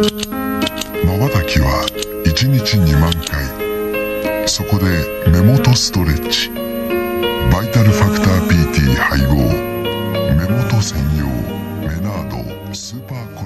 まばたきは1日2万回。そこで目元ストレッチ。バイタルファクター PT 配合。目元専用。メナード。スーパーコ